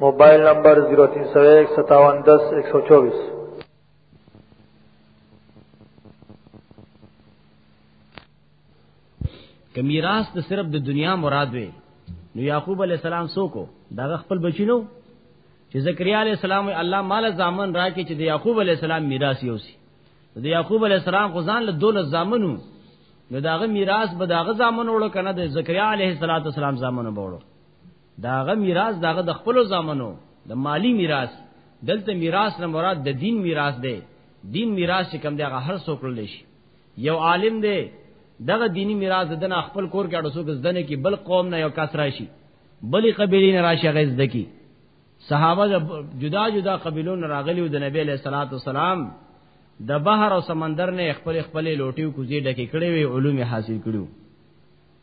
موبایل نمبر 03015710124 که میراث د صرف د دنیا مراد وي نو یعقوب علی السلام سوکو دا خپل بچینو چې زکریا علی السلام الله مال زامن راکې چې د یعقوب علی السلام میراث یوسي د یعقوب علی السلام خو ځان له دولت زامنو نو داغه میراث به داغه زامن وړو کنه د زکریا علیه السلام زامن وړو داغه میراث داغه د خپل زامنو د مالی میراث دلته میراث نه مراد د دین میراث دی دین میراث چې کم دی هغه هر څوک لري شي یو عالم دی دغه دینی میراث دنه خپل کور کې اړو څوک زدنه کې بل قوم نه یو کس راشي بلې قبیلې نه راشي غیز دکی صحابه جدا جدا قبیلو نه راغلي او د نبی له صلوات والسلام د بحر او سمندر نه خپل خپل لوټیو کوزي ډکې کړې وي علوم حاصل کړو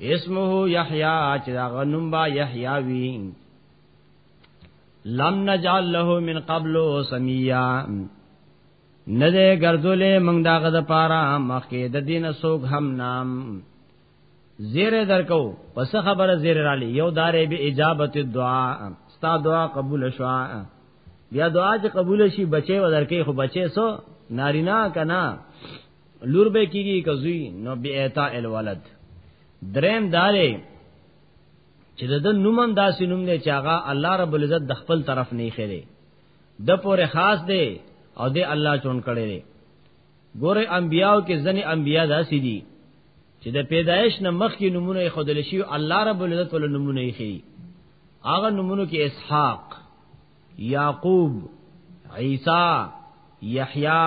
اسمه یحیی چې دا غنوم با یحیی وی لم نجعل له من قبل سمیا نه دې ګرځولې موږ داغه د پاره مخکې د دین سوق هم نام زیر درکو پس خبره زیر را لې یو دارې به اجابت دعا ستا دعا قبول شوا بیا دعا چې قبول شي بچي ودرکې خو بچي سو نارینا کنا لور به کیږي کزوی نو بی ایتا الولد دریم دارې چې د نومم داسې نوم دی چې هغه الله رب العزت د خپل طرف نه خېره د پوره خاص دی او د الله چون کړي دی ګوره انبیاو کې ځنې انبیا داسې دي چې د پیدایش نه مخکې نمونه یې خدل شي الله رب العزت ول نمونه یې خي هغه نمونه کې اسحاق یعقوب عیسی یحیی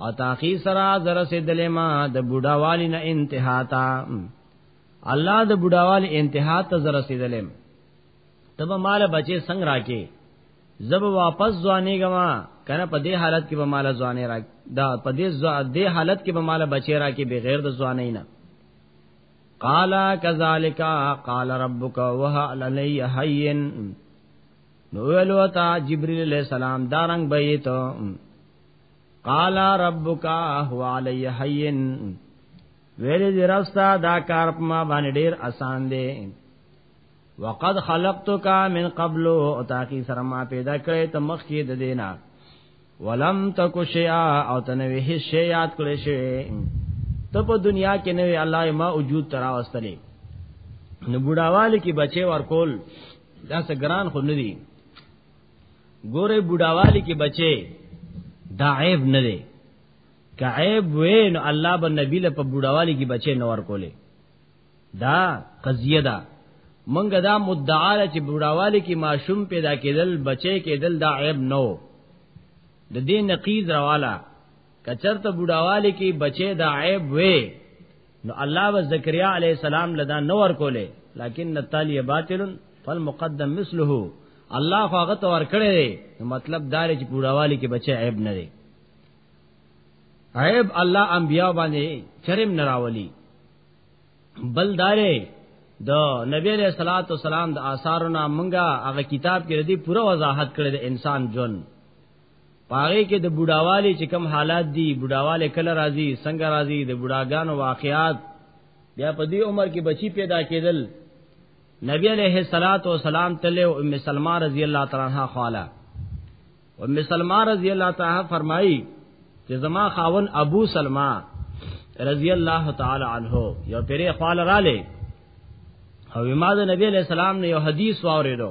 او تاخی سرا زر سے دلما د بوډا والی نه انتها تا الله د بوډا والی انتها ته زر سے دلم تب مال بچے سنگ راکې زب واپس ځواني غما کنه په دې حالت کې به مال ځواني را دا په دې دې حالت کې به مال بچی را کې بغیر د ځواني نه قال كذلك قال ربك وهو علي هين نو ویلو تا جبرئیل علیہ السلام دارنګ بیت قال ربک هو علی حین ویل دی رستا دا کار په ما باندې ډیر آسان دی وقد خلقتک من قبل او تاکي سره ما پیدا کړې ته مخ کې د دینا ولم تک شیئا او تنوی هیڅ شی یاد کړې شی ته په دنیا کې نه الله ما وجود ترا واستلې نو بډاوال کې بچي ورکول دا څه ګران خو نه دی ګوره بډاوالی کې بچي دا عیب نه دی که عیب وې نو الله به نبی له په بډاوالی کې بچي نور کولې دا قضیه ده منګ دا مدعا ده چې بډاوالی کې ماشوم پیدا کېدل بچي کېدل دا عیب نو د دې نقیز رواله کچرته بډاوالی کې بچي دا عیب وې نو الله و زکریا علی السلام لدا نور کوله لکن نتالی باطل فالمقدم مثله الله خو هغه تور کړی دی مطلب دار چې پوراوالی کې بچي عیب نه دی عیب الله انبیا باندې چرم نراولی بل دارې د نبی علیہ الصلوۃ والسلام د آثارو نامنګه هغه کتاب کې ردی پوره وضاحت کړی د انسان جون پاره کې د بوډاوالي چې کم حالات دي بوډاواله کله راځي څنګه راځي د بوډاګانو واقعات بیا په دې عمر کې بچی پیدا کېدل نبی علیہ الصلات والسلام تله او ام سلمہ رضی الله تعالی عنها خاله ام سلمہ رضی الله تعالی فرمایي چې زما خاون ابو سلمہ رضی الله تعالی عنہ یو پیری خاله را لې او ما د نبی علیہ السلام نه یو حدیث واورېدو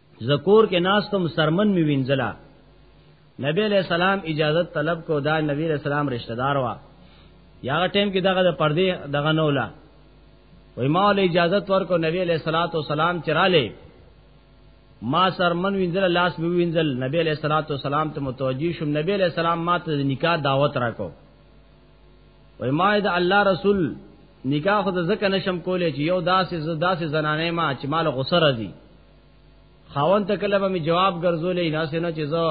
زکور کې ناستم سرمن می وینځلا نبی علیہ السلام اجازه طلب کو دا نبی علیہ السلام رشتہ دار وا یا ټیم کې دغه د پردې دغه نولا وای ما له اجازه ورکو نبی علیہ الصلوۃ والسلام چراله ما سرمن وینځل لاس به وینځل نبی علیہ الصلوۃ والسلام ته متوجی شوم نبی علیہ السلام ما ته نکاح دعوت راکو وای ما د الله رسول نکاح خود زکه نشم کولای چې یو داسې داسې زنانه ما چې مال غسر دي خاون ته کله به می جواب ګرځولې نه سينه چې زه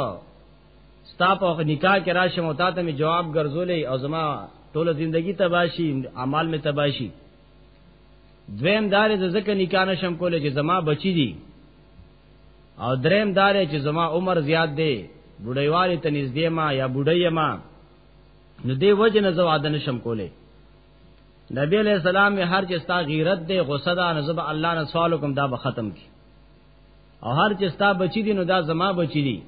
ستا په نکاح کې راشم او تا ته می جواب ګرځولې او زما ټوله زندگی تباشی اعمال می تباشی دویم دار د زکه نکاح نشم کولې چې زما بچی دي او دریم دار چې زما عمر زیات دی بډایوالي ته نږدې ما یا بډای ما نو دې وجه نه زو عادن شم کولې نبی علیہ السلام می هر چې ستا غیرت دی غصه ده نزب الله نه سوال کوم دا به ختم کی او هر چې ستا بچی دی نو دا زما بچی دی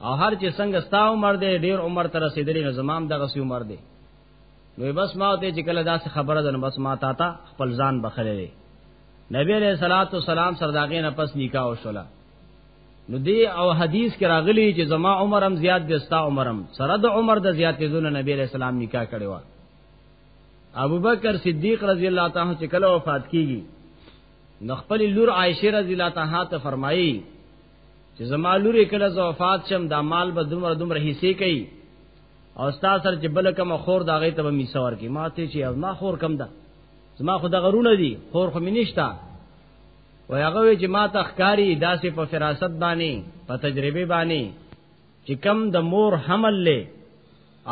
او هر چې څنګه ستا عمر دی ډیر عمر تر رسیدلی نو زمام دغه سی عمر دی نو بس ما ته چې کله داسې خبره ده نو بس ما تا ته خپل ځان بخلې نبی علیہ الصلوۃ والسلام سرداغې نه پس نکاح وشولا نو دی او حدیث کې راغلی چې زما عمر هم زیات دی ستا عمر هم سره د عمر د زیاتې دونه نبی علیہ السلام نکاح کړی و ابو بکر صدیق رضی الله تعالی چې کله وفات کیږي نو خپل لور عائشه رضی الله تعالی ته فرمایي چې زما لور کله ز وفات شم دا مال به دومره دومره حصے کوي او ستا سره چې بل کوم خور دا غي ته به میثور کی ماته چې ما خور کم ده زما خو د غرونه دي خور خو مینشتا وای هغه چې ما ته ښکاری داسې په فراست باندې په تجربه باندې چې کم د مور حمل له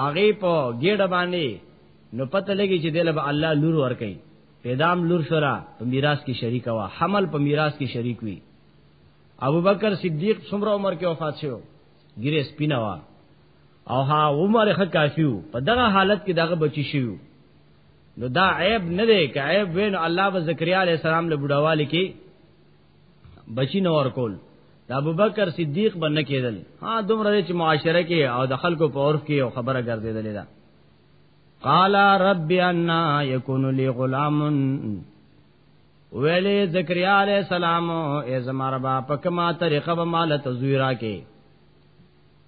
هغه په ګډه باندې نو پته لګي چې دله به الله لور ور کوي پیدام لور سره په میراث کې شریک وا حمل په میراث کې شریک وي ابو بکر صدیق څومره عمر کې وفات شو ګیره سپینا وا او ها عمر خ کافیو په دغه حالت کې دغه بچی شیو نو دا عیب نه دی که عیب وین الله به زکریا علی السلام له بډاوالی کې بچی نور کول دا ابوبکر صدیق باندې کېدل ها دومره چې معاشره کې او د خلکو په عرف کې او خبره ګرځېدل دا قال رب ان يكون لي غلام ویلې زکریا علی السلام ای زماره با پکما طریقه به مال تزویرا کې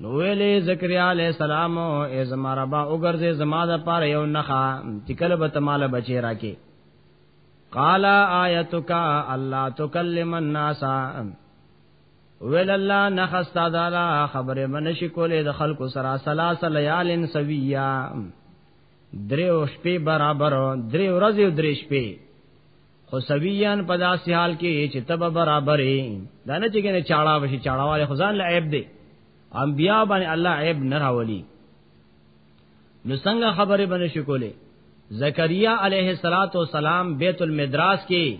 نو ویلې زکریا علی السلام ای زما ربا وګرځې زما د پاره یو نخا چې کله به تماله بچی راکې قال آیتک الله تکلم الناس ویل الله نخستا دالا خبره منشي کولې د خلکو سره سلاس لیالن سویا دریو شپې برابر دریو ورځې درې شپې خو سویان په داسې حال کې چې تب برابرې دا نه چې کنه چاړه وشي چاړه والے خزان له عیب دی انبیا باندې الله عیب نه راولي نو څنګه خبره باندې شکولې زکریا علیه الصلاۃ والسلام بیت المدراس کې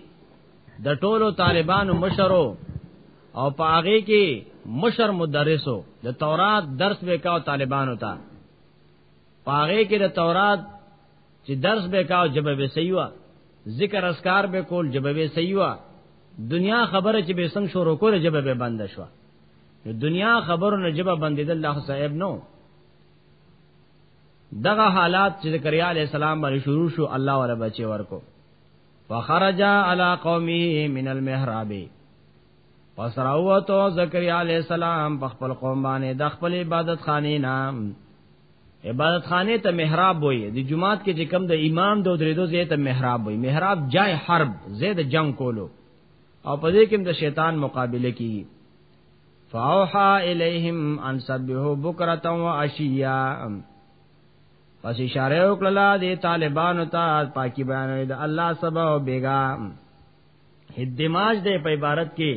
د ټولو طالبانو مشرو او په هغه کې مشر مدرسو د تورات درس وکاو طالبانو ته پاغه کې د تورات چې درس به کاو جبه به سیوا ذکر اسکار به کول جبه به سیوا دنیا خبره چې به سم شروع کول جبه به بند شو نو دنیا خبرو نه جبه بندید الله صاحب نو دغه حالات چې زکریا علی السلام باندې شروع شو الله ولا بچي ورکو فخرج علی قومه من المحراب پس راوته زکریا علی السلام په خپل قوم باندې د خپل عبادت خانه نام عبادت خانه ته محراب وای د جمعات کې چې کم د امام د درېدو ځای ته محراب وای محراب جای حرب زید جنگ کولو او په دې کې د شیطان مقابله کیږي فاوحا الیہم ان سبحو بکرتا و عشیا پس اشاره وکړه د طالبانو ته پاکي بیان د الله سبا او بیگا هدماج دې په عبارت کې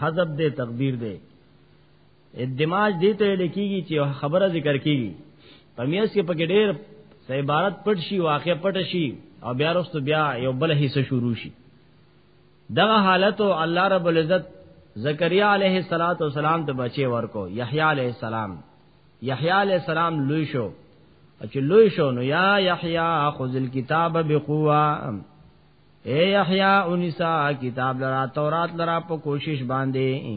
حذف دې تقدیر دې اندماج دې ته لکېږي چې خبره ذکر کیږي په میاس کې پکې ډېر سه عبارت پټ شي واقع پټ شي او بیا وروسته بیا یو بل حصہ شروع شي دغه حالت الله رب العزت زکریا علیه الصلاۃ والسلام ته بچي ورکو یحیی علیه السلام یحیی علیه السلام لوی شو چې لوی شو نو یا یحیی خذ الكتاب بقوه اے یحیی انسا کتاب لرا تورات لرا په کوشش باندې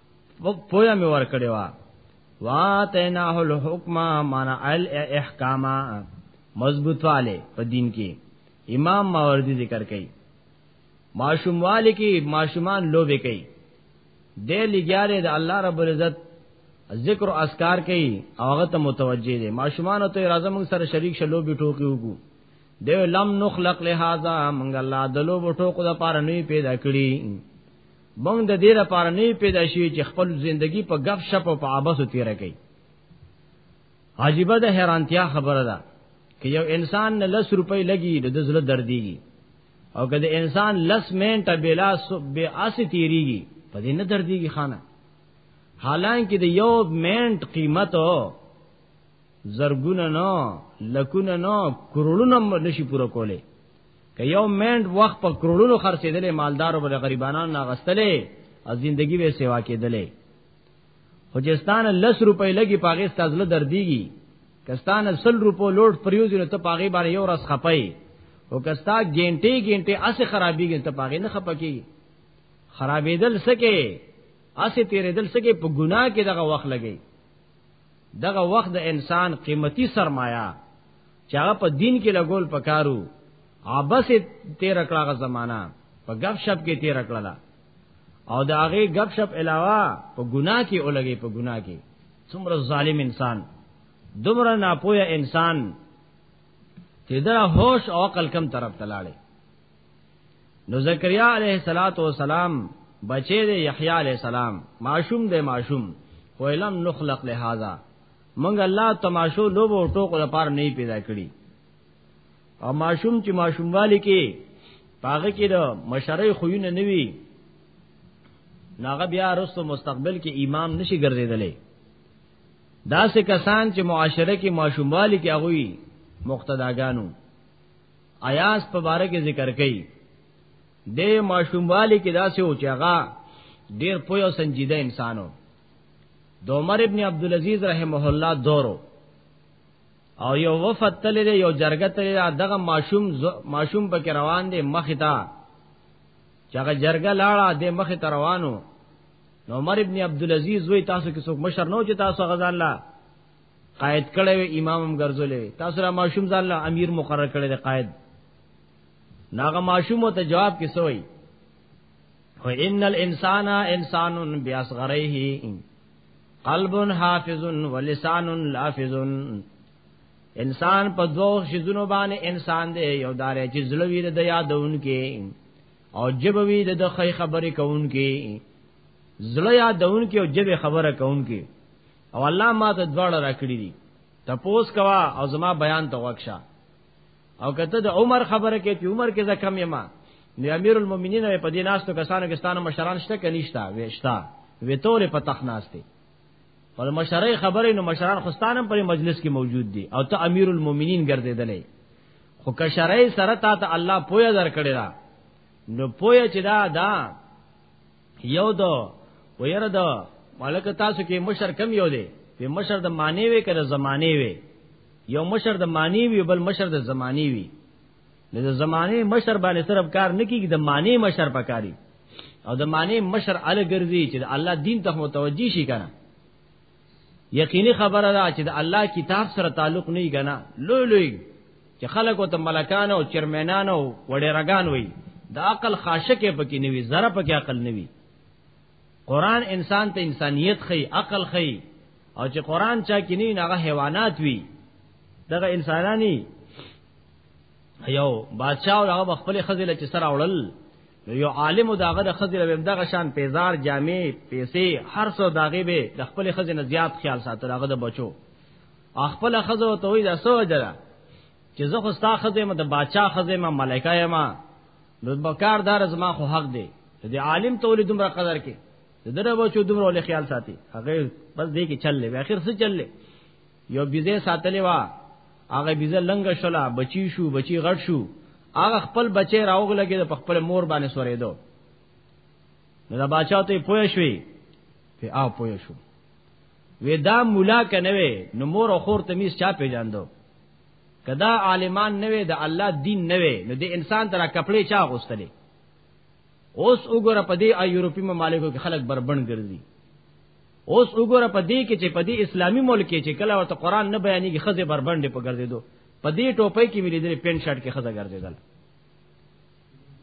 وک پویا می ور کړی وا واتیناه الحکم معنا ال احکام مضبوطواله په دین کې امام ماوردی ذکر کړي ماشومواله کې ماشومان لوبه کوي د لګیاره د الله رب العزت ذکر او اذکار کوي هغه ته متوجه دي ماشومان ته راځه موږ سره شریک شلو به ټوکی وګو دی لم نخلق لهذا موږ الله دلو بټو کو د پاره نه پیدا کړی مونږ د دې لپاره نه پیدا شوی چې خپل ژوندۍ په غف شپ او په عباسو تیر کړي عجیب ده حیرانتیا خبره ده که یو انسان نه لس روپۍ لګي د زړه درديږي او که د انسان لس منټه بلا به اسی تیریږي په دې نه درديږي خانه حالانکه د یو منټ قیمت زرګونه نه لکونه نه کرولونه نشي پوره کوله که یو منټ وخت په کروڑونو خرڅېدلې مالدارو بل غریبانو نه غستلې او زندگی به سیوا کېدلې خوجستان 10 روپۍ لګي پاګه ستازله درديږي کستان 100 روپو لوټ پریوزي نو ته پاګه باندې یو راس خپای او کستا ګینټي ګینټي اسه خرابيږي ته پاګه نه خپکی خرابېدل سکه اسه تیرېدل سکه په ګناه کې دغه وخت لګي دغه وخت د انسان قیمتي سرمایه چې هغه په دین کې لګول پکارو عبس تیر کړه غ زمانہ په غب شپ کې تیر کړه او د هغه غب شپ علاوه په ګناه کې اولګي په ګناه کې څومره ظالم انسان دومره ناپوهه انسان چې دا هوش او عقل کم طرف تلاړي نو زکریا علیہ الصلات والسلام بچی دی یحیی علیہ السلام معشوم دی معشوم ولم نخلق لهذا مونږ الله تماشو لوب او ټوکو لپاره نه پیدا کړی او معشوم چې معشوم والی کې پاغه کې د مشرۍ خوونه نوي ناغه بیا رسو مستقبل کې امام نشي ګرځیدلې دا سه کسان چې معاشره کې معشوم والی کې هغه مقتداګانو ایاس په باره کې ذکر کړي د ماشوموالي کې داسې و چې هغه ډیر پوی او سنجیده انسانو د عمر ابن عبد العزيز رحمه الله دورو او یو وفد تل دی یو جرګه تل دی دغه ماشوم ماشوم پکې روان دی مخ ته چاغه جرګه لاړه د مخ ته روانو نو عمر ابن عبد العزيز وی تاسو کې څوک مشر نو چې تاسو غزا الله قائد کړي وي امام هم ګرځولې تاسو را ماشوم ځان له امیر مقرر کړي دی قائد ناغه ماشوم ته جواب کې سوې و ان الانسان انسان بیاصغره قلب حافظ ولسان لافظ انسان په دوه شذونو باندې انسان دی یو دار چې زلوی د یادون کې او جبوی د خی خبرې کون کې زړه یادون کې او جبه خبره کون کې او الله ما ته دواړه راکړي دي تپوس کوا او زما بیان ته وښه او کته د عمر خبره کې چې عمر کې زه کم یم نو امیر المؤمنین په دې ناستو کسانو کې ستانه مشران شته کې نشتا وېشتا وې تورې په تخ ناشته پر مشرای خبرې نو مشران خوستانه پر مجلس کې موجود دي او ته امیر المؤمنین ګرځېدلې خو کشرای سره تا ته الله پویا درکړی دا نو پویا چې دا دا یو دو ويره دو مالک تاسو کې مشر کم یو دی په مشر د معنی وی کړه زمانه وی یو مشر د معنی وی بل مشر د زمانی وی د زمانه مشر باندې صرف کار نه کیږي د معنی مشر پکاري او د معنی مشر ال ګرځي چې د الله دین ته متوجي شي کنه یقیني خبره ده چې د الله کتاب سره تعلق نه غنا لوی لوی چې خلکو ته ملکان او چرمنان او وړرګان وي د عقل خاشکه پکې نیوي زره پکې عقل نیوي قران انسان ته انسانيت خي عقل خي او چې قران چا کې نه هغه حیوانات وي دغه انسانانی یو بادشاہ او هغه خپل خزل چې سره وړل نو یو عالم داغه د خزر ویم دغه شان پیزار جامع پیسې هر څو داغه به د خپل خزر نه زیات خیال ساتل هغه د بچو خپل خزر ته وی د سو جره چې زه خو ستا خزر ما د باچا خزر ما ملائکه ما نو بکار دار زما خو حق دی د عالم تولې دومره قدر کې دغه بچو دومره له خیال ساتي هغه بس دې کې چل لې اخر څه چل لې یو بیزه ساتلې وا هغه بیزه لنګ شولا بچی شو بچی غټ شو هغه خپل بچی راوغله کې په خپل مور باندې سورېدو نو دا بچا ته پوه شوې په آ پوه شو وې دا مولا کنه وې نو مور او خور تمیز چا پیژاندو کدا عالمان نه وې د الله دین نه وې نو د انسان تر کپڑے چا غوستلې اوس وګوره په دې یورپی ممالکو کې خلک بربند ګرځي اوس وګوره په دې کې چې په دې اسلامي ملک کې چې کله ورته قران نه بیانېږي خزه بربندې په ګرځېدو په دې ټوپۍ کې ملي درې پینټ شرټ کې خزه ګرځېدل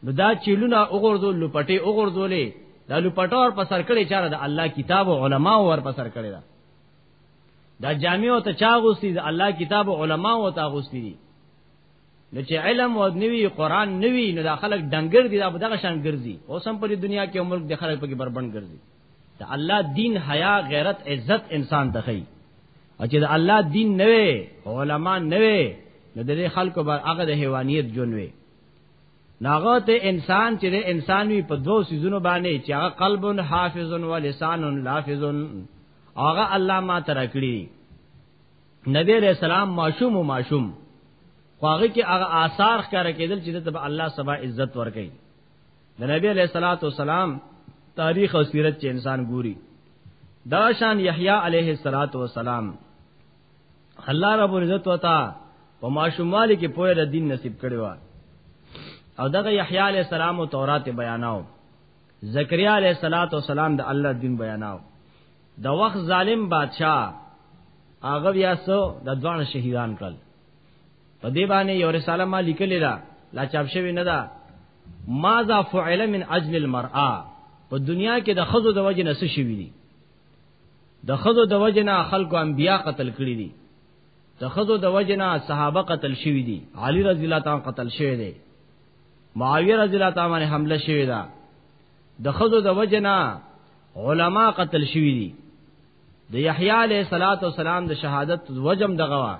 نو دا چیلونه وګورځو لپټې وګورځولې دا لپټور په سر کړي چاره د الله کتاب او علما ور په سر کړي دا دا جامع او ته چاغوستي د الله کتاب او علما او ته غوستي دي نو چې علم او نوی قران نوی نو دا خلک ډنګر دي دا دغه شان ګرځي اوس هم په دنیا کې عمر د خلک په کې بربند ګرځي د الله دین حیا غیرت عزت انسان ته خي او چې د الله دین نه وي علما نه وي نو د خلکو بر هغه د حیوانیت جون وي ناغه ته انسان چې د انسان وی په دوه سيزونو باندې چې هغه قلب حافظ و لسان لافظ هغه الله ما تر کړی نبی رسول الله معشوم و معشوم خو هغه کې هغه آثار ښکار کېدل چې د الله سبا عزت ورکړي د نبی علیہ الصلوۃ والسلام تاریخ او سیرت چې انسان ګوري دا شان یحیی علیه الصلوۃ والسلام الله رب عزت وتا په ماشوموالي کې پوهه د دین نصیب کړی و او دغه یحیی علیه السلام او تورات بیاناو زکریا علیه الصلوۃ والسلام د الله دین بیاناو د وخت ظالم بادشاہ هغه بیا سو د دوان شهیدان کړل په دې باندې یو رساله ما لیکلې ده لا چاپ شوی نه ده ماذا فعل من اجل المرأه په دنیا کې د خزو د وجه نه څه شوی دي د خزو د وجه نه خلکو انبیا قتل کړی دي د خزو د وجه نه صحابه قتل شوی دي علی رضی الله تعالی قتل شوی دی معاویه رضی الله تعالی باندې حمله شوی ده د خزو د وجه نه علما قتل شوی دي د یحیی علیه السلام د شهادت وجم دغه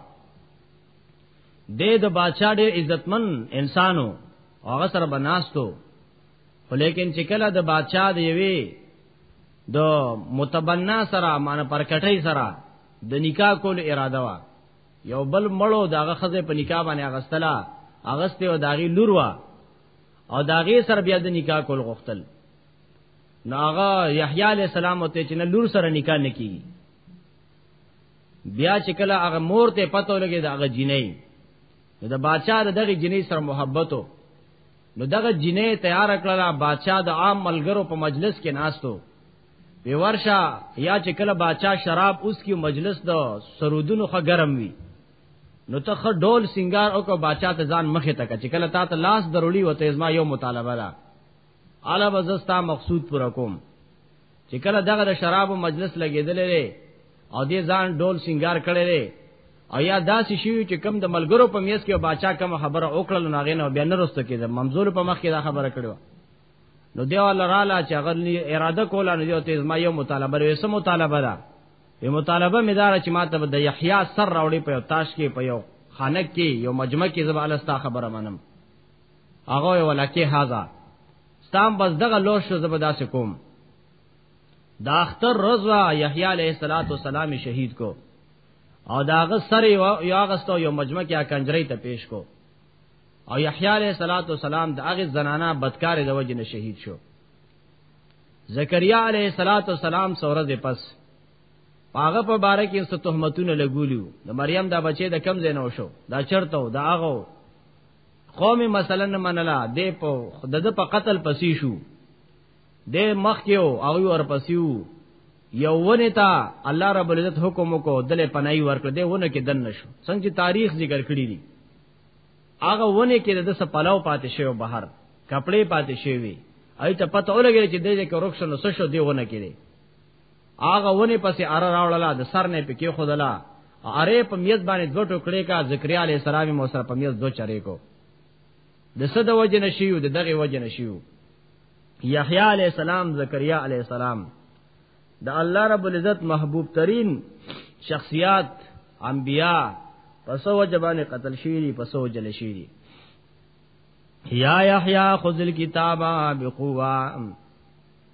دې د بادشاہ ډېر عزتمن انسانو هغه سره بناستو ولیکن چې کله د بادشاہ دی وی د متبنا سره مان پرکټی سره د نکاح کول اراده وا یو بل مړو داغه خزه په نکاح باندې اغستلا اغسته او داغي لور وا او داغي سر بیا د نکاح کول غختل ناغه یحیی علی السلام ته چې نه لور سره نکاح نکیږي بیا چې کله هغه مور ته پته لګي دا هغه جنۍ نو د بادشاہ دغه جنۍ سره محبتو نو دغه جنې تیار کړله بادشاہ د عام ملګرو په مجلس کې ناستو وی ورشا یا چې کله بادشاہ شراب اوس کې مجلس د سرودونو خه ګرم وی نو ته خ ډول سنگار او کو بادشاہ ته ځان مخه تک چې کله تا ته لاس درولي وته ازما یو مطالبه ده اعلی بزستا مقصود پر کوم چې کله دغه د شرابو مجلس لګیدل لري او دې ځان ډول سنگار کړي لري او یا داسې شي چې کم د ملګرو په میس کې باچا کم خبره وکړل نو غینه بیا نه رسته کېده منظور په مخ کې دا خبره کړو نو دیو لراله چې هغه اراده کوله نو دیو تیز ما یو مطالبه لري سم مطالبه ده یو مطالبه مې دار چې ما ته د یحیی سر راوړي په تاش کې په یو خانک کې یو مجمع کې زباله ستا خبره منم هغه ولکه هاذا ستام بس دغه لور شو زبردست کوم دا اختر رضوا یحیی علیہ الصلات والسلام شهید کو او داغه سر یو اغستو یو مجمع کې کنجری ته پیش کو او یحیی علیہ الصلات والسلام د هغه زنانا بدکار د وجه نه شهید شو زکریا علیہ الصلات والسلام سوره د پس هغه په باره کې څه تهمتونه لګولیو د مریم دا بچي د کم زینو شو دا چرته دا هغه قوم مثلا منلا دې په د په قتل پسې شو دې مخ کې او هغه ور پسیو یو ونه تا الله رب العزت حکم وکړو دله پنای ورکړ دې ونه کې دن نشو څنګه چې تاریخ ذکر کړی دی هغه ونه کې د څه پلاو پاتې شوی بهر کپڑے پاتې شوی ایت پته ولګی چې دې کې رخصت نو شو دی ونه کې هغه ونی پسې اره راوړله د سر نه پکې خودلا اره په میز باندې دوه ټوکړې کا زکریا علی السلام مو سره په میز دوه چرې کو د صد وجه نشیو د دغه وجه نشیو یحیی علی السلام زکریا علی السلام د الله رب العزت محبوب ترین شخصیات انبیا پس وجه باندې قتل شوی پس وجه لشی یا یحیی خذ الكتاب بقوه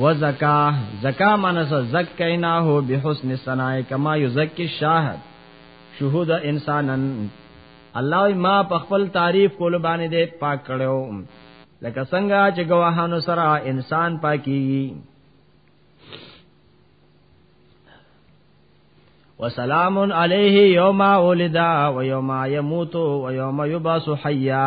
و زکا زکا معنی سره زکینا هو بحسن الثناء کما یزکی الشاهد شهود انسانا الله ما په خپل تعریف کول باندې دې پاک کړو لکه څنګه چې گواهانو سره انسان پاکي وسلام علیه یوم ولدا و یوم یموت و یوم یبعث حیا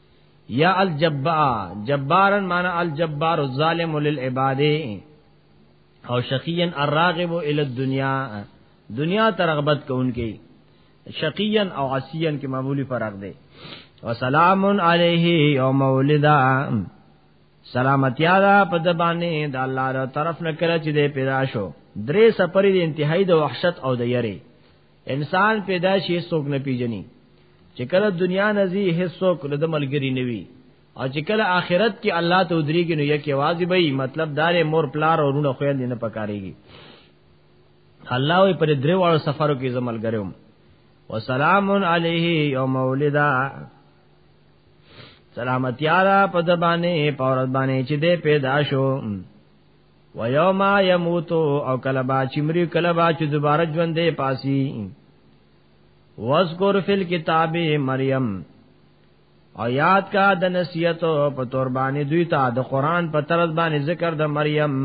یا الجبار جبارا معنی الجبار الظالم للعباد او شقیا الراغب الى الدنيا دنیا ته رغبت کوونکی شقیا او عصیا کې معمولی فرق دی وسلام علیه یوم ولدا سلامتی دا په د باندې د الله تر طرف نه کړه چې دې پیدا شو درې سپری د انتهایی د وحشت او د یری انسان پیدا شي څوک نه پیژني چې کله دنیا نزي هیڅوک د ملګری نه وي او چې کله آخرت کې الله ته ودریږي نو یکي واځي به مطلب دار مور پلار او رونه خويند نه پکاريږي الله وي پر درې واړو سفرو کې زمل ګرم وسلام علیه یوم ولدا سلامتی علی په دبانې پورت باندې چې دې پیدا شو و یوم یموت او کله با چې مری کله با چې دوباره ژوندې پاسی واذکر فی الكتاب مریم او یاد کا د نصیحت په تور باندې دوی ته د قران په طرز باندې ذکر د مریم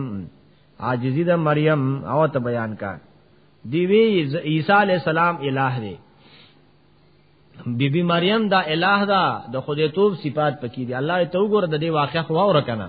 عاجزی د مریم او ته بیان کا دی وی عیسی علی السلام الہ دی بی بی مریم دا الہ دا د خدای توب صفات پکې دی الله ته وګوره د دې واقع خو اور کنه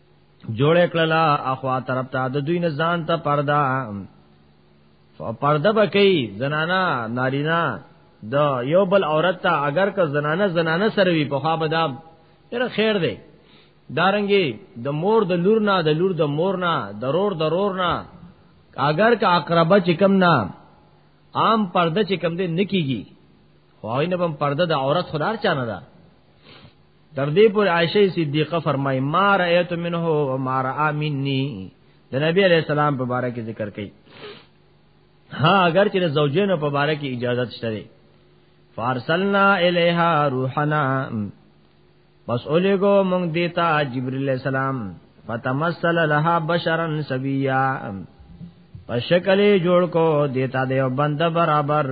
جوړ کړلا اخوا طرف ته د دوی نه ځان ته پردا پرده بکی زنانا نارینا د یو بل عورت ته اگر که زنانه زنانه سره وي په خوا به دا ډېر خیر دی دارنګي د دا مور د لور نه د لور د مور نه ضرور ضرور نه اگر که اقربه چې کم نه عام پرده چې کم دی نکیږي خو نه بم پرده د عورت خدار چانه ده تر دې پر عائشه صدیقه فرمای ما رایت منه و ما را مني د نبی علیہ السلام په باره کې ذکر کړي ها اگر چې زوجینو په باره کې اجازه شته فارسلنا الیها روحنا پس اولیگو مونگ دیتا جبریل السلام فتمثل لها بشرا سبیا پس شکلی جوړ کو دیتا دیو بند برابر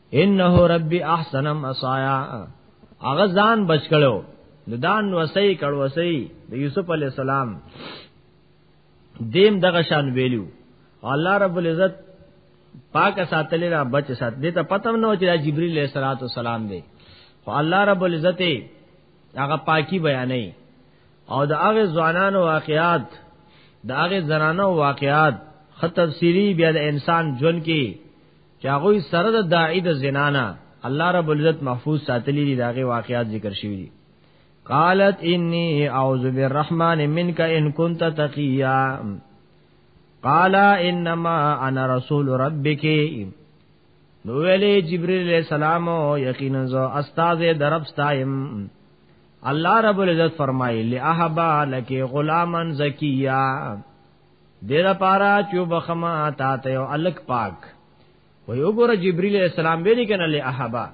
انه ربي احسن مسایا هغه ځان بچ کړو د دان وسې کړه وسې د یوسف علی السلام دیم دغه شان ویلو الله رب العزت پاک ساتلی را بچ سات دې ته پتم نو چې جبرئیل علیہ الصلوۃ والسلام دی خو الله رب العزت هغه پاکي بیانې او د هغه ځوانانو واقعات د هغه زنانو واقعات خط تفسیری بیا د انسان ژوند کې چې هغه سره د داعی د زنانا الله رب العزت محفوظ ساتلی دی داغه واقعات ذکر شوی دی قالت انی اعوذ بالرحمن منک ان کنت تقیا قال انما انا رسول ربک نو ویلې جبرئیل علیہ السلام یقینا زو استاد درب ستایم الله رب العزت فرمایلی احبا لکی غلامن زکیہ دیر پارا چو بخما تا ته یو الک پاک وی وګوره جبرئیل السلام ویل کنه له احبا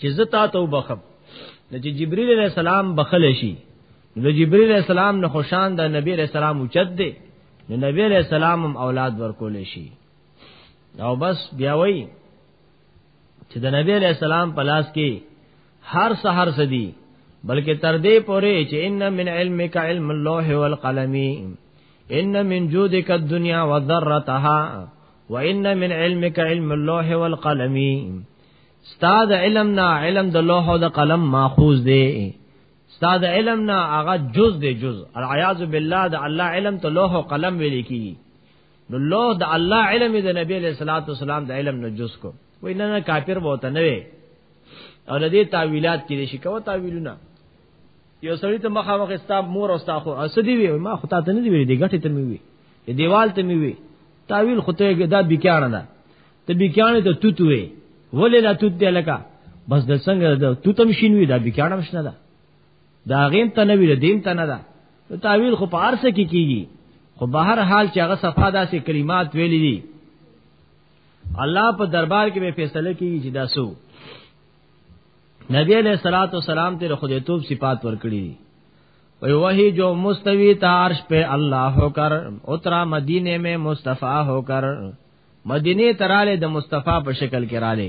چې زتا ته وبخب نو چې جبرئیل علیہ السلام بخل شي نو جبرئیل علیہ السلام نه خوشان د نبی علیہ السلام اوچت دی نو نبی علیہ السلام هم اولاد ورکول شي او بس بیا وایي چې د نبی علی السلام په لاس کې هر سحر سدي بلکې تر دې پورې چې ان من علمک علم اللوح والقلم ان من جودک الدنيا وذرتها وان من علمک علم اللوح والقلم استاد علم نه علم د لوح او د قلم ماخوذ دی استاد علم نه هغه جز دی جز العیاذ بالله د الله علم ته لوح او قلم ویل کیږي نو لو د الله علم د نبی علیہ الصلوۃ والسلام د علم نه جز کو وای نه نه کافر وو ته نه وي او لدی تعویلات کې شي کوه تعویلونه یو سړی ته مخه مخ استا مور او استا خو اسدی وی ما خو ته نه دی وی دی غټه ته می وی دیوال ته می وی تعویل خو ته دا بیکانه ده ته بیکانه ته توت وی ولې لا توت دی لکه بس د څنګه د توتم شینوي دا بیکانه مشنه ده دا غیم ته نه ویل دین ته نه ده تعویل خو په ارسه کې کیږي خو به هر حال چې هغه صفه داسې کلمات ویلې دي الله په دربار کې به فیصله کوي چې دا سو نبی علیہ الصلات والسلام ته خدای توب صفات ورکړي وی وہی جو مستوی تا عرش پہ اللہ ہو کر اترا مدینے میں مصطفی ہو کر مدینے ترالے د مصطفی په شکل کې رااله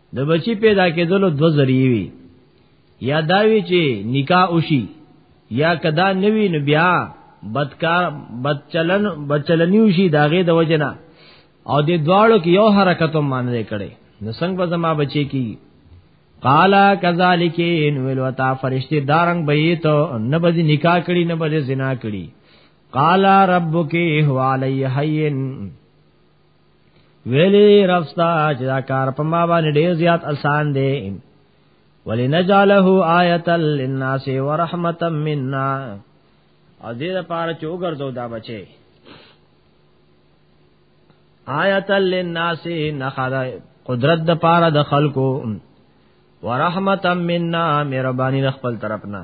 د بچی پیدا کېدلو دو ذریعہ وی یا داوی چې نکاح وشي یا کدا نوی نو بیا بدکار بدچلن بدچلنی وشي داغه د وجنه او د دواړو کې یو حرکت هم باندې کړي نو څنګه به زما بچی کی قالا کذالک ان ولوتا فرشتي دارنګ به ته نه به نکاح کړي نه به زنا کړي قالا ربک هو علی حین ویلی رفستا چې دا کار په ما باندې ډیر زیات آسان دی ولنجعله آیه للناس ورحمتا منا او دې لپاره چې وګرځو دا بچي آیت للناس نخدا قدرت د پاره د خلکو ورحمتا منا مهرباني د خپل طرفنا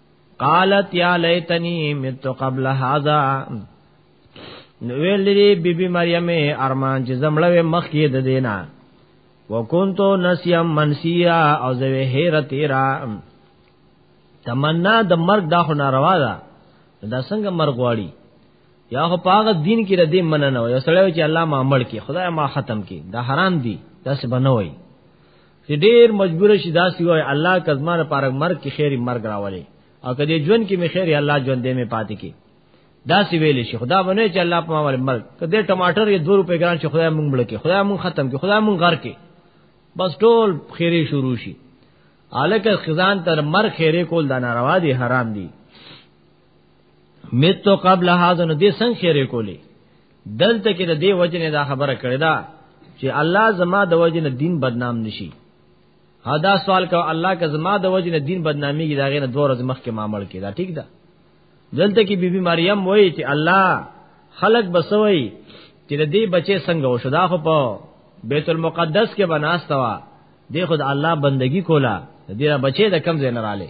قالت یا لیتنی مت قبل هذا نو ویل دی بی بی مریم ارمان چې زمړه مخ کې د دینا وکنتو نسیم منسیا او زوی هیر تیرا تمنا د مرګ دا خو ناروا ده دا څنګه مرګ واړي یا خو پاغه دین کې د دې مننه وي سړی چې الله ما عمل کې خدای ما ختم کې دا حرام دي دا څه بنوي چې ډیر مجبور شي دا سی وای الله کزمانه پارک مرګ کې خیری مرګ راولي او کدی ژوند کې می خیری الله ژوند دې می پاتې کی دا سی ویلې شي خدا باندې چې الله په ما ول مرګ کدی ټماټر یې 2 روپے ګران شي خدای مونږ بل کې خدای مونږ ختم کې خدای مونږ غر کې بس ټول خیری شروع شي الکه خزان تر مر خیره کول دا ناروا دي حرام دي متو قبل هذا نو دې څنګه خیره کولی دلته کې د دې وجنه دا خبره کړې ده چې الله زما د وجنه دین بدنام نشي دا سوال کو الله که زما د وجنه دین بدنامي کې دا غینه دوه ورځې مخکې معامل کې دا ټیک ده دلته کې بیبي مریم وایي چې الله خلق بسوي چې د دې بچي څنګه وشو دا خو په بیت المقدس کې بناستا وا دی خود الله بندگی کولا دې بچي د کم زین رااله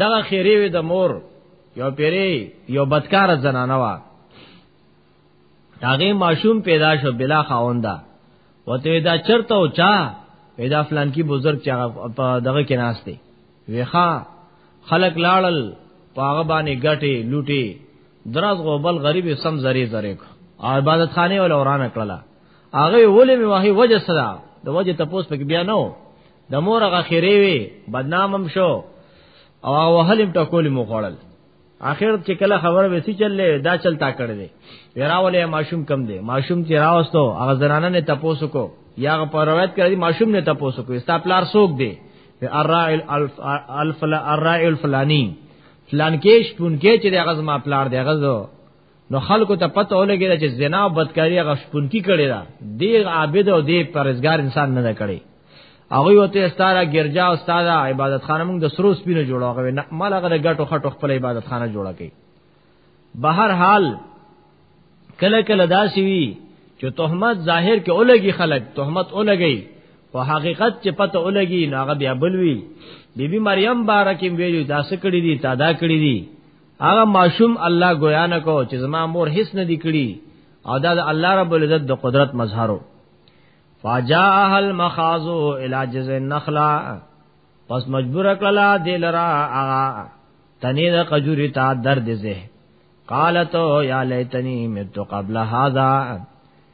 دغه خیری وی د مور یو پیری یو بدکار زنانه وا داغه ماشوم پیدا شو بلا خاوندا وته دا چرته او چا پیدا فلان کی بزرگ چا دغه کې ناس دی ویخا خلق لاړل پاغه باندې ګټي لوټي دراز غوبل غریب سم زری زری کو عبادت خانه ول اوران کړلا هغه ولې می وحي وجه صدا د وجه تپوس پک بیا نو د مور هغه خیره وی بدنامم شو او هغه وهلم ټکول مو خوړل اخر چې کله خبر وسی چللې دا چلتا کړی دی وراولې ماشوم کم دی ماشوم چې راوستو هغه زنانه نه تپوس کو یا هغه پر روایت کړی ماشوم نه تپوس کو استا پلار سوق دی الرائل الفلانی فلان کې شپون کې چې هغه زما پلار دی هغه نو خلکو ته پته ولګی چې زنا او بدکاری هغه شپونکی کړی دا دی عابد او دی پرهیزګار انسان نه کړی هغه وته ستاره ګرجا او ستاره عبادت خانه موږ د سرو سپینو جوړاغوي نه مال هغه د ګټو خټو خپل عبادت خانه جوړه کړي بهر حال کله کله داسي وي چې تهمت ظاهر کې اولګي خلک تهمت اولګي او حقیقت چې پته اولګي نو هغه بیا بلوي بیبي مریم بارکه ویلو دا سکړی دي تادا کړی دي هغه ماشوم الله گویا نه کو چې زما مور هیڅ نه دی کړی او دا د الله رب العزت د قدرت مظهرو فجاءه المخاض الى جزء النخلا پس مجبور کړلا دلرا اغا تنی د قجوری تا درد زه قالت یا لیتنی مت قبل هذا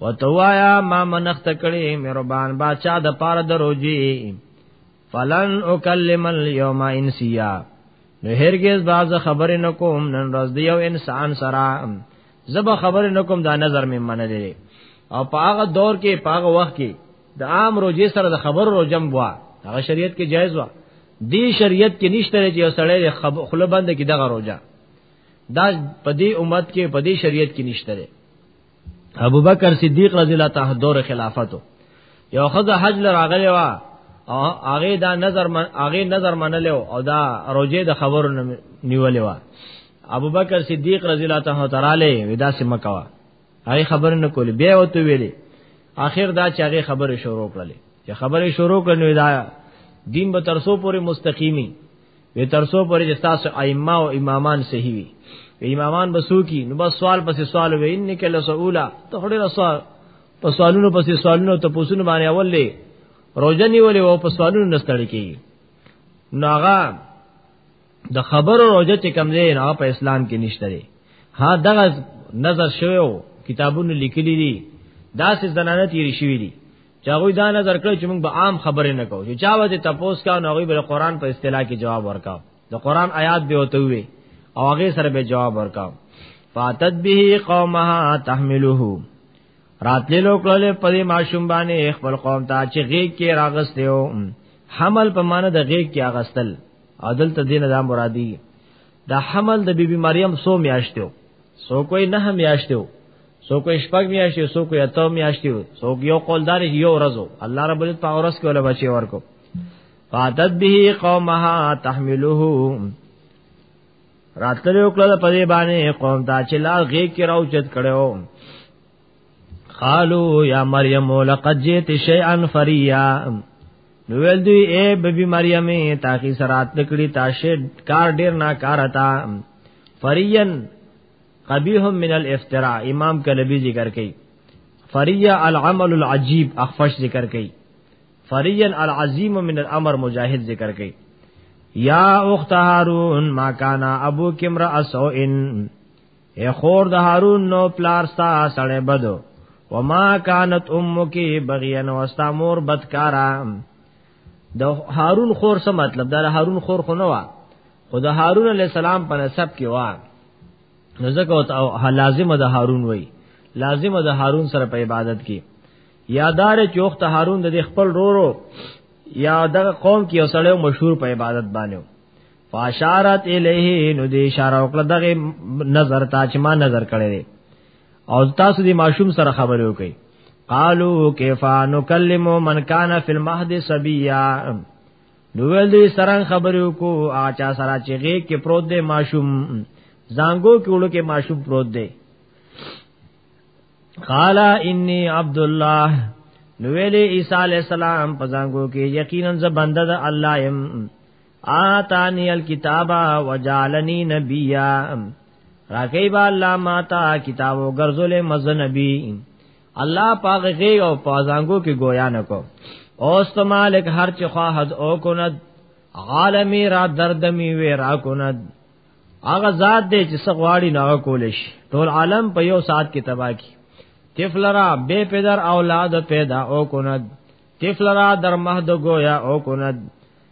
وتوایا ما منخت کړي مهربان بادشاہ د پار دروجي فلن اکلم اليوم انسیا نو هرگز باز خبر نکوم نن ورځ دی یو انسان سره زب خبر نکوم دا نظر می منلې او په هغه دور کې په هغه وخت کې د عام روزي سره د خبر روزم بوا هغه شریعت کې جایز و دی شریعت کې نشته چې یو سړی خپل بند کې دغه روزه دا په دې امت کې په دې شریعت کې نشته ابو بکر صدیق رضی الله تعالی دور خلافتو یو خزه حج لراغلی وا او هغه دا نظر من هغه نظر منلو او دا روزه د خبرو نیولې وا ابو بکر صدیق رضی الله تعالی تعالی ودا سم کوا هغه خبر نه کولې بیا وته ویلې اخر دا چې هغه خبره شروع کړلې چې خبره شروع کړنو دا دین به ترسو پورې مستقیمی وی ترسو پرې چې تاسو ائمه او امامان صحیح وي امامان بسو کی نو بس سوال پسې سوال وی ان کې له سوالا ته خوري رسوا په سوالونو پسې سوالونو ته پوسونه باندې اول لې روزنی ولې او په سوالونو نستړی کی ناغا د خبرو روزه چې کم دی نه په اسلام کې نشته دی ها دغه نظر شوو کتابونو لیکلي دي دا سه زنانه تیری شوی دي چې هغه دا نظر کړ چې موږ به عام خبرې نه کوو چې چا وځي تپوس کا نو هغه به قرآن په اصطلاح کې جواب ورکاو د قرآن آیات به وته وي او هغه سره به جواب ورکاو فاتت به قومها تحمله راتلې لوکړلې په دې ماشوم باندې خپل قوم ته چې غیږ کې راغستیو حمل په معنی د غیږ کې اغستل عدل ته دین دا مرادی دا حمل د بیبي مریم سو میاشتو سو کوئی نه میاشتو سو کوئی شپږ میاشتې سو کوئی اته میاشتې سو یو قولدار یو ورځو الله رب دې په ورځ کې ولا بچي ورکو فاتت به قومها تحمله راتلو کله په دې باندې قوم دا چې لار غي کې راو چت کړو قالو یا مریم لقد جئت شیئا فریا نو ول دوی اے ببی مریم تا کی سرات نکړی تا شد کار ډیر نا کار تا فرین قبیح من الافتراء امام کلبی ذکر کئ فریا العمل العجیب اخفش ذکر کئ فرین العظیم من الامر مجاهد ذکر کئ یا اخت هارون ما کانا ابو کمرا اسو ان اے خور د هارون نو پلار ستا سړې بدو وما كانت امك بغيا واستا مور بدکارا د هارون خور څه مطلب دا هارون خور خو نه و خو د هارون علی السلام په نسب کې و نو ځکه او لازم د هارون وای لازم د هارون سره په عبادت کې یادار چوخت هارون د خپل رورو یا دغه قوم کې اوسړیو مشهور په عبادت باندې فاشارت الیه نو دې اشاره وکړه دغه نظر ته چې ما نظر کړی دی او تاسو دې ماشوم سره خبرې وکړي قالو کیف نکلم من کان فی المهد سبیا نو ول دې سره خبرې وکړو اچا سره چې غې کې پروت دی ماشوم زنګو کې وړو کې ماشوم پروت دی قال انی عبد الله نو ویلې عیسی علی السلام په زنګو کې یقینا ز بنده د الله يم آتانی الكتاب وجعلنی نبیا راکی با الله ما تا کتاب او ګرځولې مز نبی الله پاغه غي او پازانګو کې گویا نکو اوس ته مالک هر چ خواهد او کند عالمی را دردمی وی را کند هغه ذات دی چې سغواړي نه کولش ټول عالم په یو سات کې تبا کی تفلرا بے پدر اولاد پیدا او کند تفلرا در مهد گویا او کند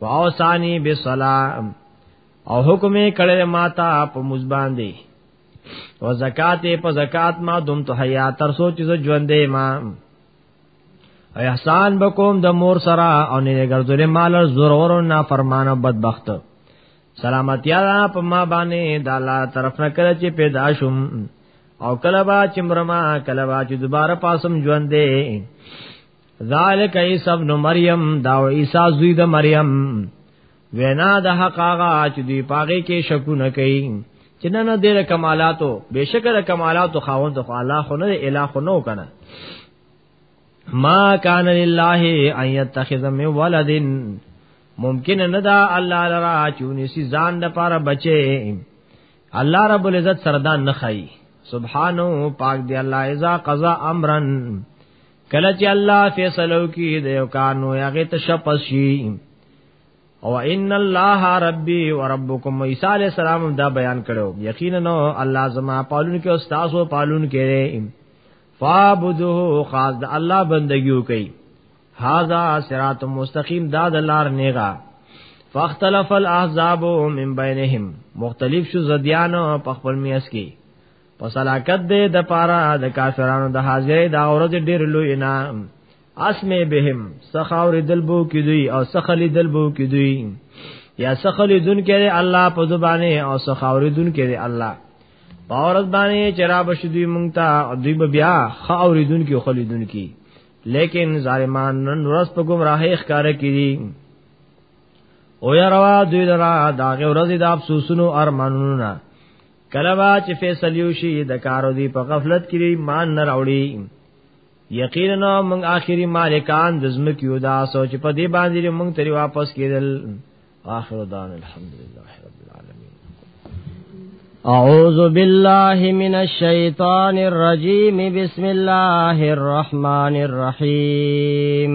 واوسانی بالصلاه او حکم کړه ماتا په مزبان دی او زکات په زکات ما دوم ته حیا تر سوچ ز ژوندې ما احسان بکوم د مور سره او نه ګرځولې مال زور ورو نه فرمانه بدبخت سلامتی په ما باندې د الله طرف نه کړ چې پیدا شوم او کله با چې مرما کله با چې دوباره پاسم ژوندې ذالک عیسی ابن مریم دا عیسی زوی د مریم وینا د حق هغه چې دی پاګه کې شکو نه کوي چې نه نه ډېر کمالاتو بشکره کمالاتو خاوند خو الله خو نه الہ خو نو کنه ما کان لله ان یتخذ من ولد ممکن نه دا الله لرا چونی سی ځان د پاره بچي الله رب العزت سردان نه خای سبحانو پاک دی الله اذا قضا امرن کله چې الله فیصلو کی د یو کانو هغه ته شپشي او ان الله ربي وربكم عيسى عليه السلام دا بیان کړو یقینا الله زما پالون کې او تاسو پالون کې فعبدوه خاص د الله بندگیو کوي هاذا صراط مستقیم دا د لار نیغا فاختلف الاحزاب من بینهم مختلف شو زدیان په خپل میاس کې پس علاقت دې د پاره د کافرانو د حاضرې دا ورځ ډېر لوی نه اسمه بهم سخاور دلبو کی دوی او سخلی دلبو کی دوی یا سخلی دن کې الله په زبانه او سخاور دن کې الله باورت باندې چرا بشدوی مونږ ته دوی بیا خاور دن کې خلی دن کې لیکن ظالمان نن ورځ په گمراهی ښکار کړي او یا روا دوی درا داغه ورځ د افسوسونو ارمانونو نه کله وا چې فیصلو شي د کارو دی په غفلت کې ایمان نه راوړي یقینا موږ آخري مالکان د زمکو یو دا سوچ په دې باندې موږ تری واپس کېدل اخر دان الحمدلله رب العالمین اعوذ بالله من الشیطان الرجیم بسم الله الرحمن الرحیم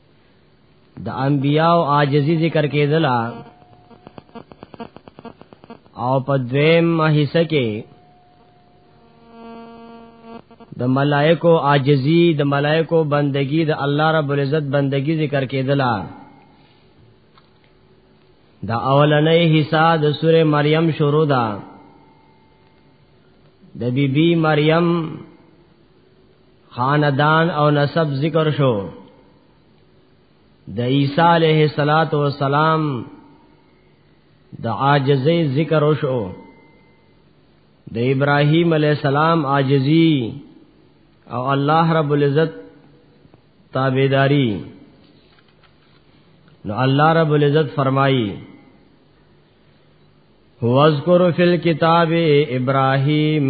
د انبیاء او عاجزی ذکر کېدلا او په دویم حصہ کې د ملائکو عاجزی د ملائکو بندگی د الله رب العزت بندگی ذکر کېدلا دا اولنې حصہ د سوره مریم شروع ده د بیبي بی مریم خاندان او نسب ذکر شو د عیسی علیه الصلاۃ والسلام د عاجزی ذکر وشو د ابراهیم علیه السلام عاجزی او الله رب العزت تابعداری نو الله رب العزت فرمایي واذکر فی الكتاب ابراهیم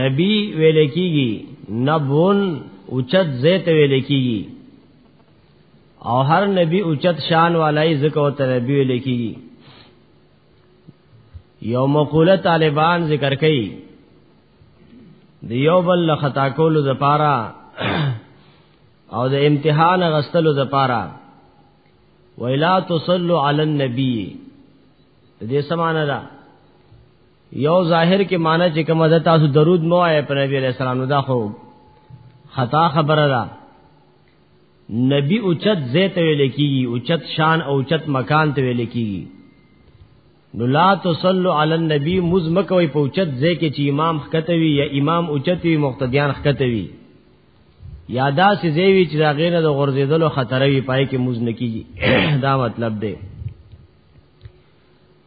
نبی ویل کیږي نبون اوچت زیت ویل کیږي او هر نبی اوچت شان والای زکه او نبی ویل کیږي یو مقوله طالبان ذکر کړي د یو بل خطا کولو لپاره او د امتحان غستلو لپاره ویلا تصلوا علی النبی دې سمانه ده یو ظاهر کې معنی چې کومه ده تاسو درود مو آئے پر نبی علیہ السلام دا خو خطا خبره ده نبی اوچت زیت ویل کیږي اوچت شان او اوچت مکان ته ویل کیږي نو لا تصلوا علی النبی مزمکوي په اوچت زی کې چې امام خکتوي یا امام اوچت وي مقتدیان خکتوي یادا سي زی وی چې دا غینه د غرزیدلو خطر وي پای کې مز نکیږي دا مطلب دی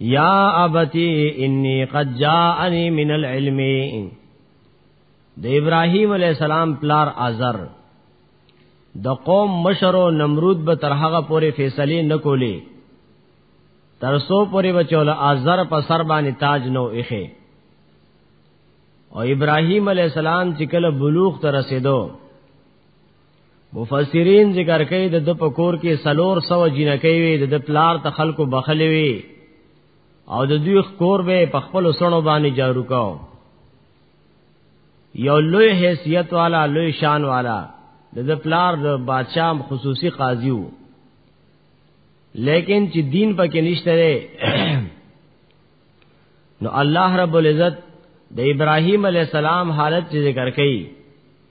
یا ابتی انی قد جاءنی من العلم د ابراهیم علی السلام پلار ازر د قوم مشر او نمرود به تر هغه پورې فیصله نکولې تر سو پورې بچول ازر په سر باندې تاج نو اخه او ابراهیم علی السلام چې کله بلوغ ته رسیدو مفسرین ذکر کوي د د پکور کې سلور سو جنکې وي د د پلار ته خلکو بخلې وي او د دوی کور به په خپل سړو باندې جارو کاو یو لوی حیثیت والا لوی شان والا د د پلار د بادشاہ خصوصي قاضي وو لیکن چې دین پکې نشته نو الله رب العزت د ابراهیم علی السلام حالت ذکر کړي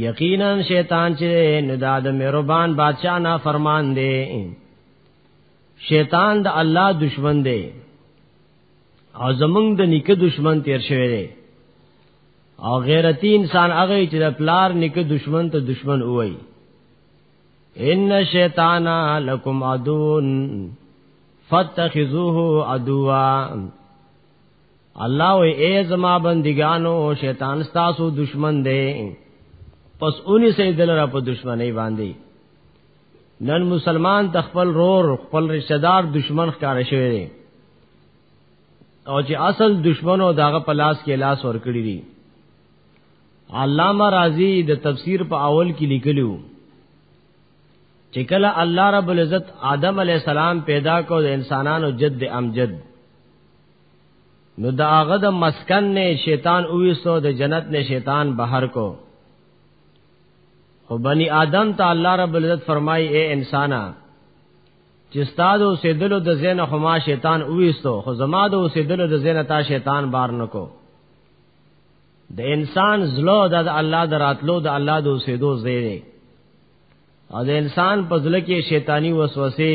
یقینا شیطان چې نو دا د مهربان بادشاہ نه فرمان دی شیطان د الله دشمن دی او زمونږ د نیکه دشمن تیر شوی دی او غیرتی انسان هغه چې د پلار نیکه دشمن ته دشمن وای ان شیطان لکم عدون فتخذوه عدوا الله وی اے زما بندگانو شیطان ستاسو دشمن دی پس اونی سي دل را په دشمنی باندې نن مسلمان د خپل رور خپل رشتہ دار دشمن ښکار شوی دی او چې اصل دشمنو داغه پلاس کې لاس ور کړی دی علامہ رازی د تفسیر په اول کې لیکلو چې کله الله رب العزت آدم علی السلام پیدا کو د انسانانو جد امجد نو دا هغه د مسکن نه شیطان اویستو د جنت نه شیطان بهر کو خو بنی آدم ته الله رب العزت فرمای اے انسانا چې استاد او سیدلو د زین خما شیطان اویستو خو زما د سیدلو د زین تا شیطان بار نکو د انسان زلو د الله دراتلو د الله د سیدو زیره او د انسان په ځل کې شیطانی وسوسه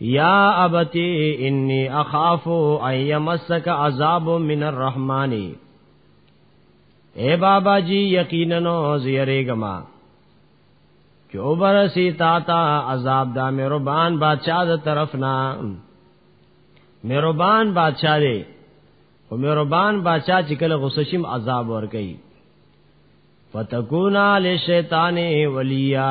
یا ابتی انی اخاف ان یمسک عذاب من الرحمن اے بابا جی یقینا زیریګما چې اوبر سی تا تا عذاب دا مهربان بادشاہ د طرف نه مهربان بادشاہ دی او مهربان بادشاہ چې کله غصه شیم عذاب ور کوي فتكونا للشیطان ولیا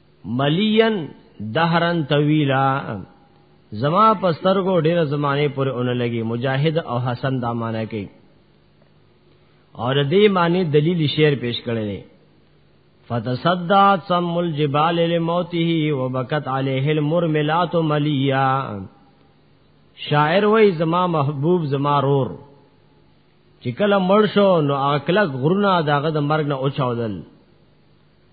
مليان دهرن طويلا زما پسترګو ډېر زمانه پر اون لګي مجاهد او حسن دا معنی کوي اور دې معنی دلیل شعر پیش کړی دی فتصدعت سم الجبال لموته وبكت عليه المرملات مليا شاعر وای زما محبوب زما رور چې کله مړ شو نو اکلک غرونه داغه د مرګ نه اوچاودل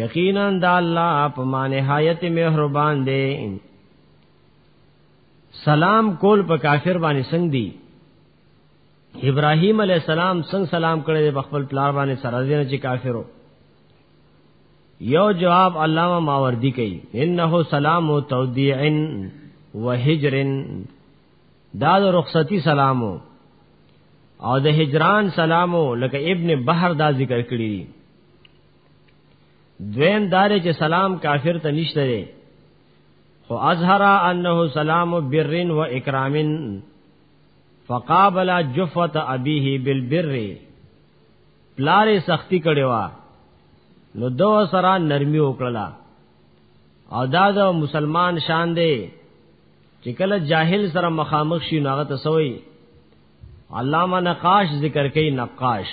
یقینا د الله په معنی حیات مهربان دی سلام کول په کافر باندې څنګه دی ابراهیم علی السلام څنګه سلام کړی په خپل پلار باندې سره دین چې کافرو یو جواب علامه ماوردی کوي انه سلام او تودیع و هجر دا د رخصتی سلامو او د هجران سلامو لکه ابن بحر دا ذکر کړی دویم دار چې سلام کافر ته نشته دی خو اظهر انه سلام بر و اکرام فقابل جفت ابيه بالبر پلارې سختی کړي وا نو دو سره نرمي وکړه او دا د مسلمان شان دی چې کله جاهل سره مخامخ شي ناغه تسوي علامه نقاش ذکر کوي نقاش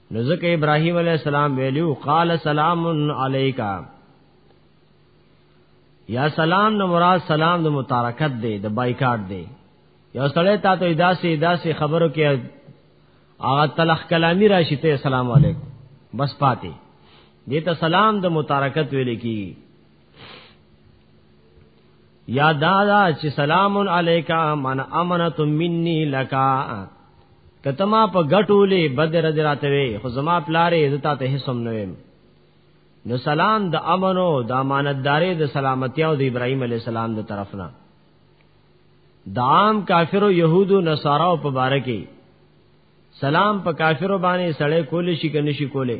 نو ځکه ابراهيم عليه السلام ویلو قال سلام علیکا یا سلام نو مراد سلام د متارکت دی د بایکاټ دی یو سړی تا ته داسې داسې خبرو کې هغه تلخ کلامی راشي ته سلام علیکم بس پاتې دې ته سلام د متارکت ویل کی یا دادا چې سلام علیکا من امنت مني لکا کته ما په غټولې بدر دراته وي خو زما پلارې عزت ته حسم نه ویم نو سلام د امنو د امانتدارې د سلامتی او د ابراهیم علی السلام د طرف نه د عام کافرو يهودو نصارا او مبارکي سلام په کافرو باندې سړې کول شي کني شي کوله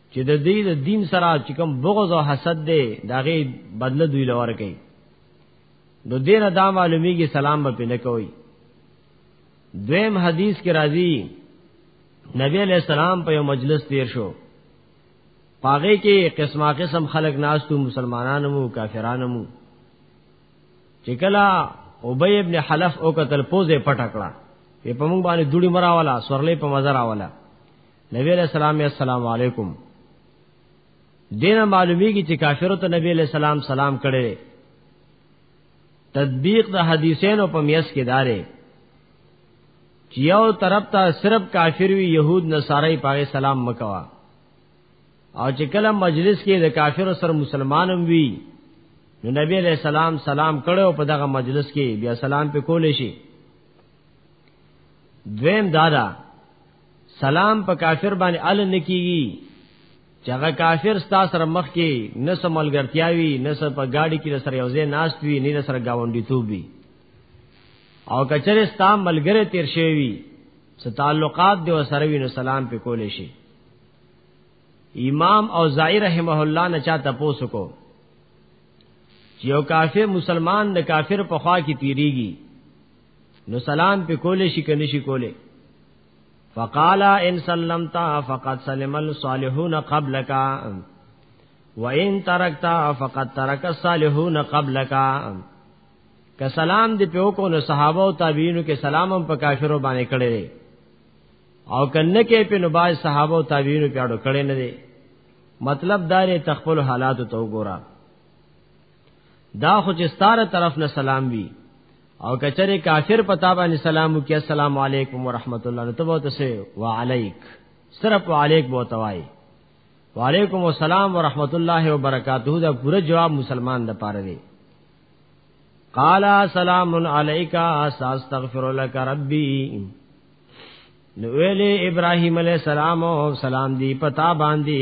چې د دې د دین سره چې کوم بغض او حسد دی داغه بدله دوی لور کوي نو دینه دا معلومیږي سلام به پنه کوي دویم حدیث کې راځي نبی علیہ السلام په یو مجلس تیر شو پاغه کې قسمه قسم خلق ناس تو مسلمانانو مو کافرانو مو چې کلا ابی ابن حلف او قتل پوزه پټکړه په موږ باندې دوړي مراواله سورلې په مزه راواله نبی علیہ السلام یا السلام علیکم دینه معلومیږي چې کافرو ته نبی علیہ السلام سلام کړي تطبیق د حدیثینو په میس کې دارې چې یو طرف ته صرف کافر وی يهود نصارای پاره سلام مکوا او چې کله مجلس کې د کافر سره مسلمانم وی نو نبی علیہ السلام سلام کړو په دغه مجلس کې بیا سلام په کولې شي دویم دادا سلام په کافر باندې ال نکیږي چې هغه کافر ستا سره مخ کې نه سملګرتیاوي نه سره په گاډي کې سره یوځې ناشت وي نه سره گاونډي توبي او کچره ستا ملګری تیر شوی ست تعلقات دی وسره وینو سلام په کولې شي امام او زائی رحمه الله نه چا تاسو کو چې یو کافر مسلمان د کافر په خوا کې تیریږي نو سلام په کولې شي کني شي کولې فقال ان سلمت فقد سلم الصالحون قبلك وان تركت فقد ترك الصالحون قبلك که سلام دی په کو نو صحابه او تابعینو کې سلام هم په کافرو باندې کړي او کنه کې په نو باز صحابه او تابعینو کې اړو کړي نه دي مطلب دار تخپل حالات ته وګورئ دا خو چې ستاره طرف نه سلام وی او کچره کافر پتا باندې سلام وکي السلام علیکم ورحمت الله نو ته به تاسو وعلیک صرف وعلیک بو توای وعلیکم السلام ورحمت الله وبرکاته دا پوره جواب مسلمان د پاره دی قال سلام علیک استغفر لك ربی نو ویلې ابراهیم علی السلام او سلام دی پتا باندې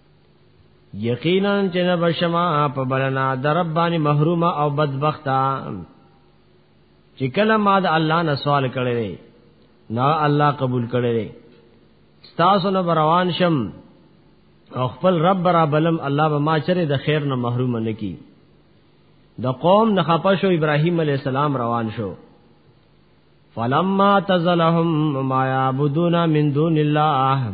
یقینا چې نه بشما په بلنا درب باندې محرومه او بدبختا چې کله ما د الله نه سوال کړی نه الله قبول کړی ستاسو نه روان شم او خپل رب را بلم الله به ما چره د خیر نه محروم نه کی د قوم نه خپشو ابراهیم علی السلام روان شو فلما تزلهم ما يعبدون من دون الله